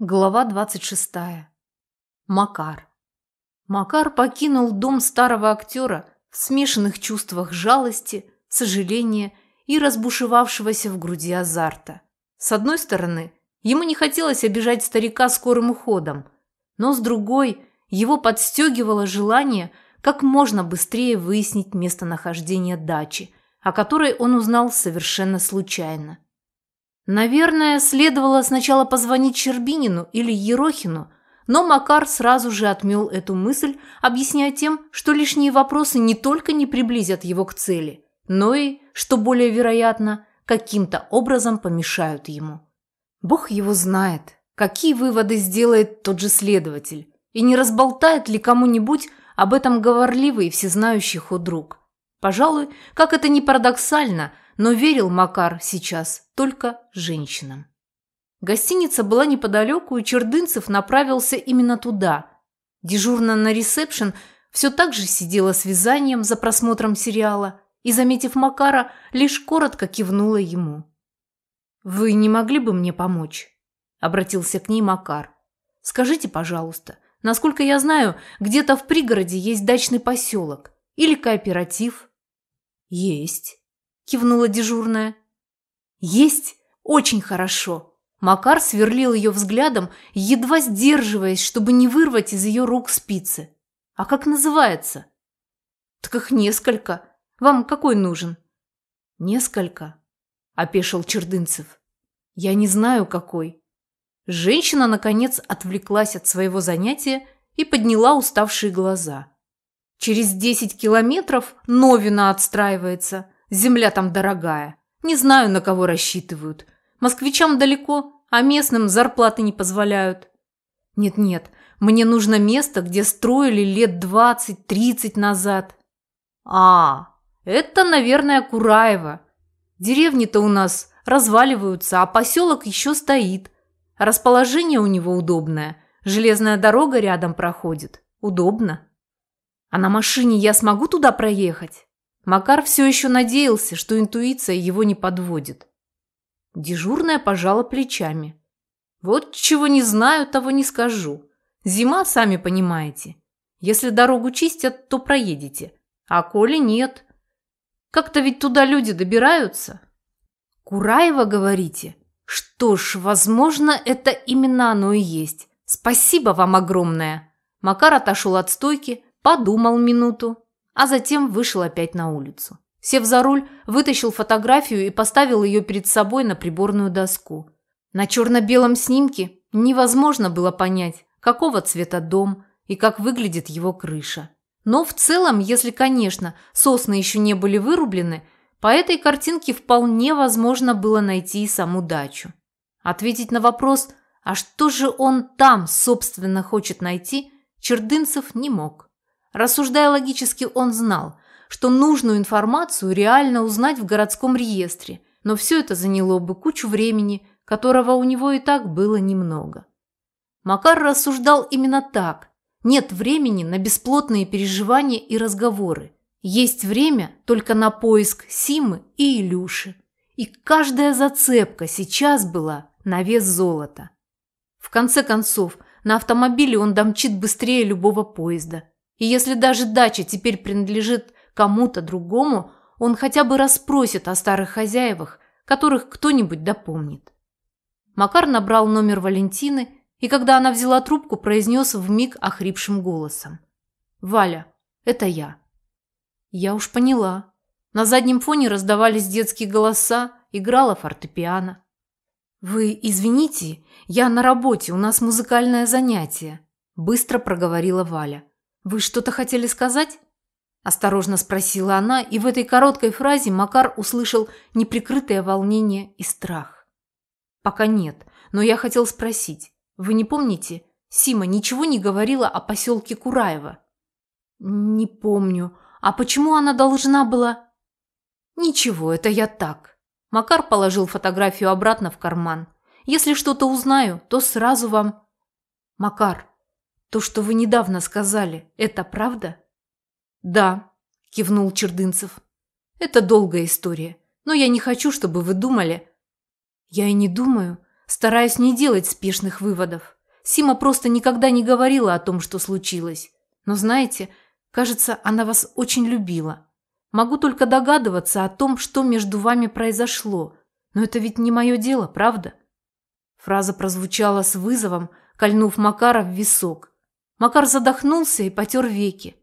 Глава 26. Макар. Макар покинул дом старого актера в смешанных чувствах жалости, сожаления и разбушевавшегося в груди азарта. С одной стороны, ему не хотелось обижать старика скорым уходом, но с другой, его подстегивало желание как можно быстрее выяснить местонахождение дачи, о которой он узнал совершенно случайно. Наверное, следовало сначала позвонить Щербинину или Ерохину, но Макар сразу же отмел эту мысль, объясняя тем, что лишние вопросы не только не приблизят его к цели, но и, что более вероятно, каким-то образом помешают ему. Бог его знает, какие выводы сделает тот же следователь, и не разболтает ли кому-нибудь об этом говорливый и всезнающий худрук. Пожалуй, как это ни парадоксально – но верил Макар сейчас только женщинам. Гостиница была неподалеку, и Чердынцев направился именно туда. Дежурная на ресепшн все так же сидела с вязанием за просмотром сериала и, заметив Макара, лишь коротко кивнула ему. «Вы не могли бы мне помочь?» – обратился к ней Макар. «Скажите, пожалуйста, насколько я знаю, где-то в пригороде есть дачный поселок или кооператив?» «Есть», кивнула дежурная. Есть? Очень хорошо. Макар сверлил ее взглядом, едва сдерживаясь, чтобы не вырвать из ее рук спицы. А как называется? Так их несколько. Вам какой нужен? Несколько, опешил Чердынцев. Я не знаю, какой. Женщина, наконец, отвлеклась от своего занятия и подняла уставшие глаза. Через десять километров Новина отстраивается – Земля там дорогая. Не знаю, на кого рассчитывают. Москвичам далеко, а местным зарплаты не позволяют. Нет-нет, мне нужно место, где строили лет двадцать-тридцать назад. А, это, наверное, Кураево. Деревни-то у нас разваливаются, а поселок еще стоит. Расположение у него удобное. Железная дорога рядом проходит. Удобно. А на машине я смогу туда проехать? Макар все еще надеялся, что интуиция его не подводит. Дежурная пожала плечами. «Вот чего не знаю, того не скажу. Зима, сами понимаете. Если дорогу чистят, то проедете. А коли нет. Как-то ведь туда люди добираются». «Кураева, говорите? Что ж, возможно, это именно оно и есть. Спасибо вам огромное». Макар отошел от стойки, подумал минуту а затем вышел опять на улицу. Сев за руль, вытащил фотографию и поставил ее перед собой на приборную доску. На черно-белом снимке невозможно было понять, какого цвета дом и как выглядит его крыша. Но в целом, если, конечно, сосны еще не были вырублены, по этой картинке вполне возможно было найти и саму дачу. Ответить на вопрос, а что же он там, собственно, хочет найти, Чердынцев не мог. Рассуждая логически, он знал, что нужную информацию реально узнать в городском реестре, но все это заняло бы кучу времени, которого у него и так было немного. Макар рассуждал именно так. Нет времени на бесплотные переживания и разговоры. Есть время только на поиск Симы и Илюши. И каждая зацепка сейчас была на вес золота. В конце концов, на автомобиле он домчит быстрее любого поезда. И если даже дача теперь принадлежит кому-то другому, он хотя бы расспросит о старых хозяевах, которых кто-нибудь допомнит. Макар набрал номер Валентины, и когда она взяла трубку, произнес вмиг охрипшим голосом. «Валя, это я». «Я уж поняла». На заднем фоне раздавались детские голоса, играла фортепиано. «Вы извините, я на работе, у нас музыкальное занятие», – быстро проговорила Валя. «Вы что-то хотели сказать?» Осторожно спросила она, и в этой короткой фразе Макар услышал неприкрытое волнение и страх. «Пока нет, но я хотел спросить. Вы не помните, Сима ничего не говорила о поселке Кураево?» «Не помню. А почему она должна была...» «Ничего, это я так». Макар положил фотографию обратно в карман. «Если что-то узнаю, то сразу вам...» «Макар, то, что вы недавно сказали, это правда? Да, кивнул Чердынцев. Это долгая история, но я не хочу, чтобы вы думали. Я и не думаю. стараясь не делать спешных выводов. Сима просто никогда не говорила о том, что случилось. Но знаете, кажется, она вас очень любила. Могу только догадываться о том, что между вами произошло. Но это ведь не мое дело, правда? Фраза прозвучала с вызовом, кольнув Макара в висок. Макар задохнулся и потер веки.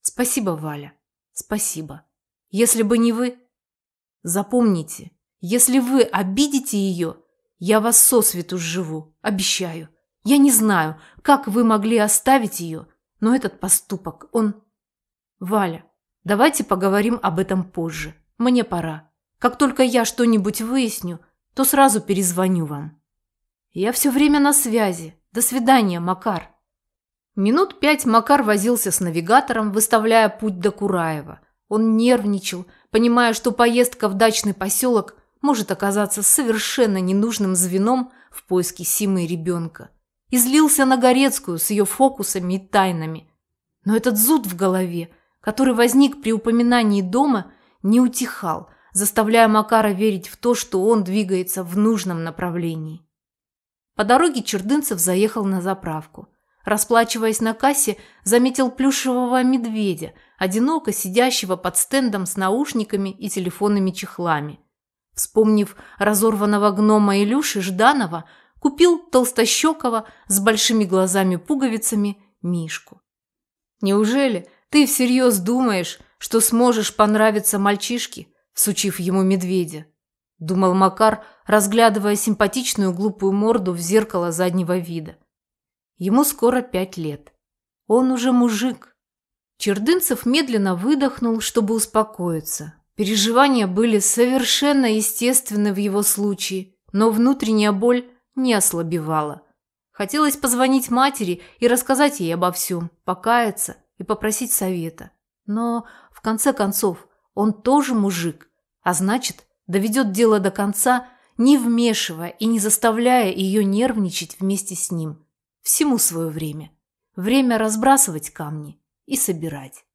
Спасибо, Валя. Спасибо. Если бы не вы... Запомните, если вы обидите ее, я вас сосвету сживу, обещаю. Я не знаю, как вы могли оставить ее, но этот поступок, он... Валя, давайте поговорим об этом позже. Мне пора. Как только я что-нибудь выясню, то сразу перезвоню вам. Я все время на связи. До свидания, Макар. Минут пять Макар возился с навигатором, выставляя путь до Кураева. Он нервничал, понимая, что поездка в дачный поселок может оказаться совершенно ненужным звеном в поиске Симы и ребенка. И злился на Горецкую с ее фокусами и тайнами. Но этот зуд в голове, который возник при упоминании дома, не утихал, заставляя Макара верить в то, что он двигается в нужном направлении. По дороге Чердынцев заехал на заправку. Расплачиваясь на кассе, заметил плюшевого медведя, одиноко сидящего под стендом с наушниками и телефонными чехлами. Вспомнив разорванного гнома Илюши Жданова, купил толстощекого с большими глазами-пуговицами Мишку. «Неужели ты всерьез думаешь, что сможешь понравиться мальчишке?» всучив ему медведя. Думал Макар, разглядывая симпатичную глупую морду в зеркало заднего вида. Ему скоро пять лет. Он уже мужик. Чердынцев медленно выдохнул, чтобы успокоиться. Переживания были совершенно естественны в его случае, но внутренняя боль не ослабевала. Хотелось позвонить матери и рассказать ей обо всем, покаяться и попросить совета. Но, в конце концов, он тоже мужик, а значит, доведет дело до конца, не вмешивая и не заставляя ее нервничать вместе с ним. Всему свое время. Время разбрасывать камни и собирать.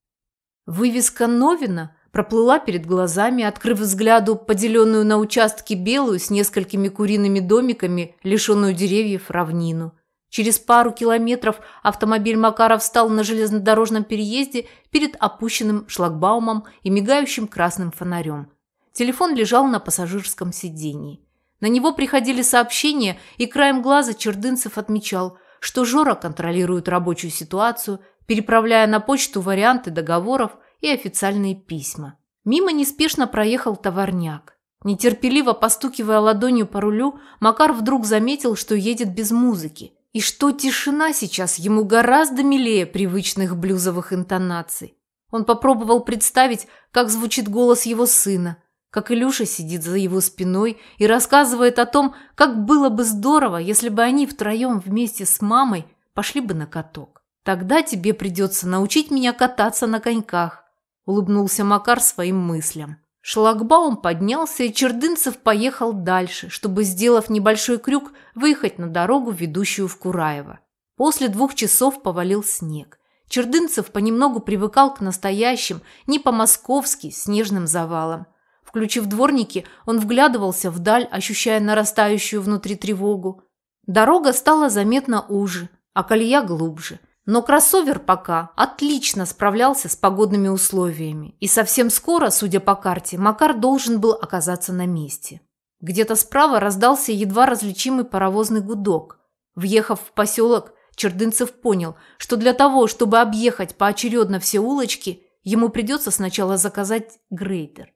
Вывеска Новина проплыла перед глазами, открыв взгляду поделенную на участки белую с несколькими куриными домиками, лишенную деревьев, равнину. Через пару километров автомобиль Макара встал на железнодорожном переезде перед опущенным шлагбаумом и мигающим красным фонарем. Телефон лежал на пассажирском сидении. На него приходили сообщения, и краем глаза Чердынцев отмечал, что Жора контролирует рабочую ситуацию, переправляя на почту варианты договоров и официальные письма. Мимо неспешно проехал товарняк. Нетерпеливо постукивая ладонью по рулю, Макар вдруг заметил, что едет без музыки – и что тишина сейчас ему гораздо милее привычных блюзовых интонаций. Он попробовал представить, как звучит голос его сына, как Илюша сидит за его спиной и рассказывает о том, как было бы здорово, если бы они втроем вместе с мамой пошли бы на каток. «Тогда тебе придется научить меня кататься на коньках», – улыбнулся Макар своим мыслям. Шлагбаум поднялся, и Чердынцев поехал дальше, чтобы, сделав небольшой крюк, выехать на дорогу, ведущую в Кураево. После двух часов повалил снег. Чердынцев понемногу привыкал к настоящим, не по-московски, снежным завалам. Включив дворники, он вглядывался вдаль, ощущая нарастающую внутри тревогу. Дорога стала заметно уже, а колея глубже – но кроссовер пока отлично справлялся с погодными условиями, и совсем скоро, судя по карте, Макар должен был оказаться на месте. Где-то справа раздался едва различимый паровозный гудок. Въехав в поселок, Чердынцев понял, что для того, чтобы объехать поочередно все улочки, ему придется сначала заказать грейдер.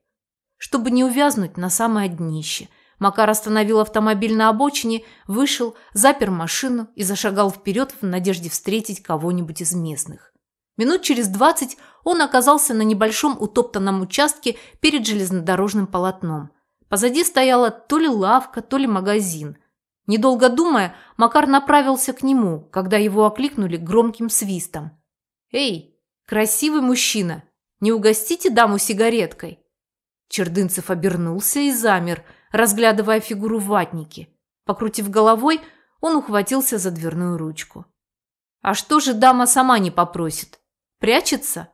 Чтобы не увязнуть на самое днище – Макар остановил автомобиль на обочине, вышел, запер машину и зашагал вперед в надежде встретить кого-нибудь из местных. Минут через двадцать он оказался на небольшом утоптанном участке перед железнодорожным полотном. Позади стояла то ли лавка, то ли магазин. Недолго думая, Макар направился к нему, когда его окликнули громким свистом. «Эй, красивый мужчина, не угостите даму сигареткой?» Чердынцев обернулся и замер, разглядывая фигуру в ватнике. Покрутив головой, он ухватился за дверную ручку. «А что же дама сама не попросит? Прячется?»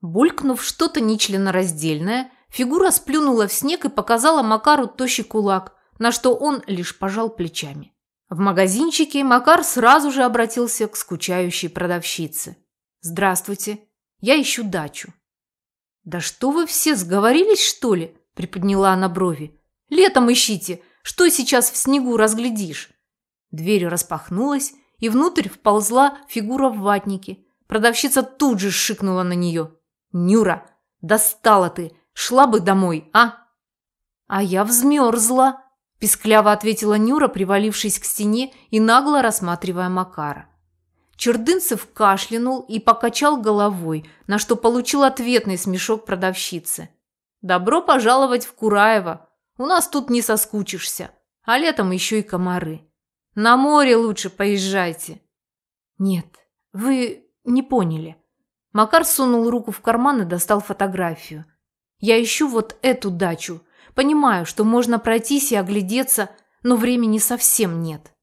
Булькнув что-то нечленораздельное, фигура сплюнула в снег и показала Макару тощий кулак, на что он лишь пожал плечами. В магазинчике Макар сразу же обратился к скучающей продавщице. «Здравствуйте, я ищу дачу». «Да что вы все, сговорились, что ли?» – приподняла она брови. «Летом ищите, что сейчас в снегу разглядишь?» Дверь распахнулась, и внутрь вползла фигура в ватнике. Продавщица тут же шикнула на нее. «Нюра, достала ты! Шла бы домой, а?» «А я взмерзла», – пискляво ответила Нюра, привалившись к стене и нагло рассматривая Макара. Чердынцев кашлянул и покачал головой, на что получил ответный смешок продавщицы. «Добро пожаловать в Кураево. У нас тут не соскучишься. А летом еще и комары. На море лучше поезжайте». «Нет, вы не поняли». Макар сунул руку в карман и достал фотографию. «Я ищу вот эту дачу. Понимаю, что можно пройтись и оглядеться, но времени совсем нет».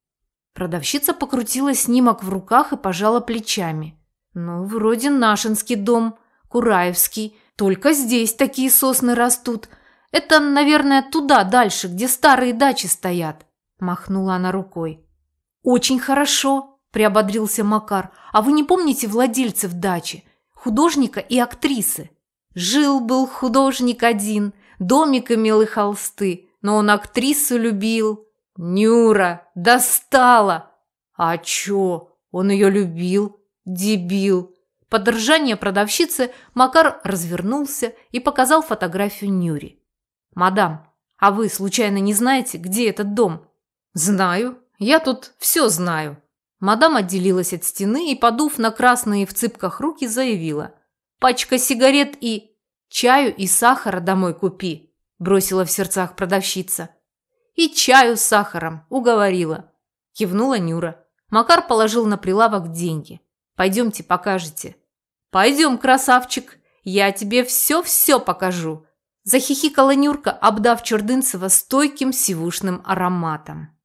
Продавщица покрутила снимок в руках и пожала плечами. «Ну, вроде нашинский дом, Кураевский. Только здесь такие сосны растут. Это, наверное, туда, дальше, где старые дачи стоят», – махнула она рукой. «Очень хорошо», – приободрился Макар. «А вы не помните владельцев дачи, художника и актрисы?» «Жил-был художник один, домик имел и холсты, но он актрису любил». Нюра, достала! А чё? Он ее любил? Дебил! Под ржание продавщицы Макар развернулся и показал фотографию Нюре. «Мадам, а вы случайно не знаете, где этот дом?» «Знаю. Я тут все знаю». Мадам отделилась от стены и, подув на красные в цыпках руки, заявила. «Пачка сигарет и... чаю и сахара домой купи», бросила в сердцах продавщица. И чаю с сахаром, уговорила. Кивнула Нюра. Макар положил на прилавок деньги. Пойдемте, покажете. Пойдем, красавчик, я тебе все-все покажу. Захихикала Нюрка, обдав Чердынцева стойким сивушным ароматом.